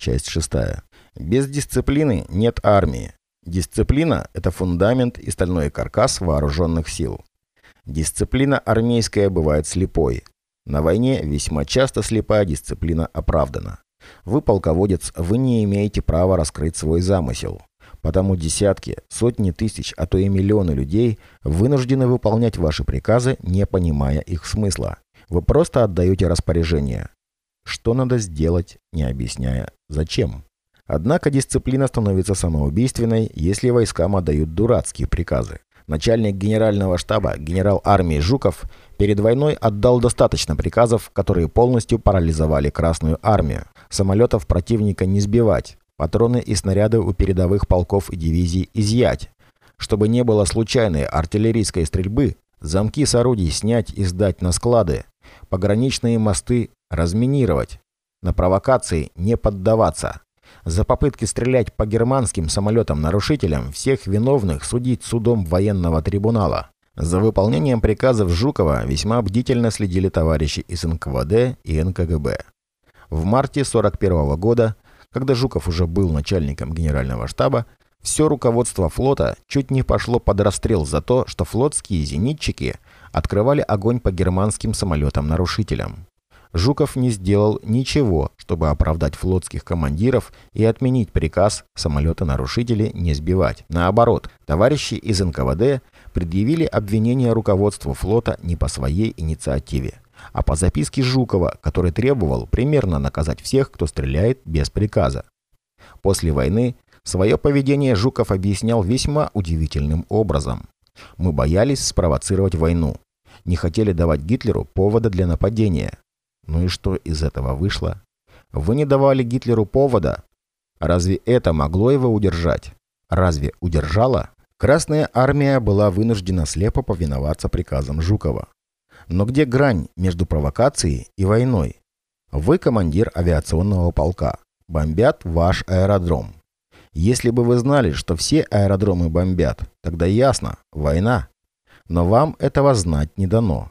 часть 6. Без дисциплины нет армии. Дисциплина – это фундамент и стальной каркас вооруженных сил. Дисциплина армейская бывает слепой. На войне весьма часто слепая дисциплина оправдана. Вы, полководец, вы не имеете права раскрыть свой замысел. Потому десятки, сотни тысяч, а то и миллионы людей вынуждены выполнять ваши приказы, не понимая их смысла. Вы просто отдаете распоряжение. Что надо сделать, не объясняя зачем. Однако дисциплина становится самоубийственной, если войскам отдают дурацкие приказы. Начальник генерального штаба, генерал армии Жуков, перед войной отдал достаточно приказов, которые полностью парализовали Красную армию. Самолетов противника не сбивать, патроны и снаряды у передовых полков и дивизий изъять. Чтобы не было случайной артиллерийской стрельбы, замки с орудий снять и сдать на склады, пограничные мосты разминировать, на провокации не поддаваться, за попытки стрелять по германским самолетам-нарушителям всех виновных судить судом военного трибунала. За выполнением приказов Жукова весьма бдительно следили товарищи из НКВД и НКГБ. В марте 1941 года, когда Жуков уже был начальником генерального штаба, все руководство флота чуть не пошло под расстрел за то, что флотские зенитчики открывали огонь по германским самолетам-нарушителям. Жуков не сделал ничего, чтобы оправдать флотских командиров и отменить приказ самолета-нарушители не сбивать. Наоборот, товарищи из НКВД предъявили обвинение руководству флота не по своей инициативе, а по записке Жукова, который требовал примерно наказать всех, кто стреляет без приказа. После войны свое поведение Жуков объяснял весьма удивительным образом. Мы боялись спровоцировать войну, не хотели давать Гитлеру повода для нападения, ну и что из этого вышло? Вы не давали Гитлеру повода. Разве это могло его удержать? Разве удержало? Красная армия была вынуждена слепо повиноваться приказам Жукова. Но где грань между провокацией и войной? Вы командир авиационного полка. Бомбят ваш аэродром. Если бы вы знали, что все аэродромы бомбят, тогда ясно – война. Но вам этого знать не дано.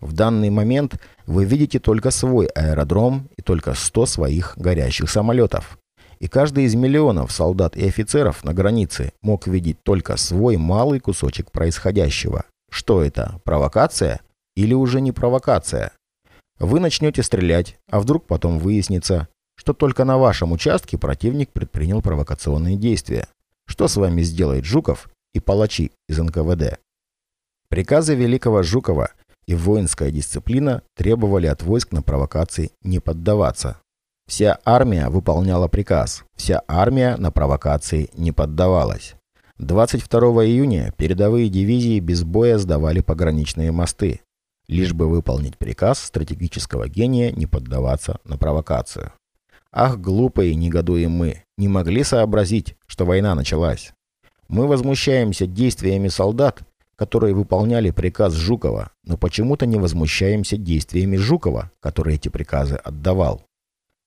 В данный момент вы видите только свой аэродром и только 100 своих горящих самолетов. И каждый из миллионов солдат и офицеров на границе мог видеть только свой малый кусочек происходящего. Что это, провокация или уже не провокация? Вы начнете стрелять, а вдруг потом выяснится, что только на вашем участке противник предпринял провокационные действия. Что с вами сделает Жуков и палачи из НКВД? Приказы великого Жукова и воинская дисциплина требовали от войск на провокации не поддаваться. Вся армия выполняла приказ, вся армия на провокации не поддавалась. 22 июня передовые дивизии без боя сдавали пограничные мосты, лишь бы выполнить приказ стратегического гения не поддаваться на провокацию. Ах, глупые, негодуем мы, не могли сообразить, что война началась. Мы возмущаемся действиями солдат, которые выполняли приказ Жукова, но почему-то не возмущаемся действиями Жукова, который эти приказы отдавал.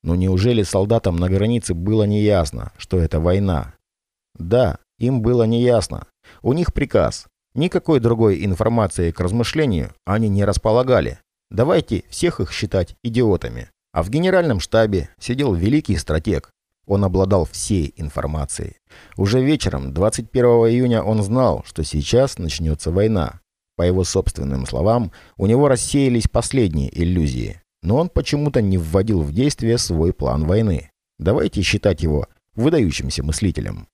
Но неужели солдатам на границе было неясно, что это война? Да, им было неясно. У них приказ. Никакой другой информации к размышлению они не располагали. Давайте всех их считать идиотами. А в генеральном штабе сидел великий стратег, он обладал всей информацией. Уже вечером, 21 июня, он знал, что сейчас начнется война. По его собственным словам, у него рассеялись последние иллюзии. Но он почему-то не вводил в действие свой план войны. Давайте считать его выдающимся мыслителем.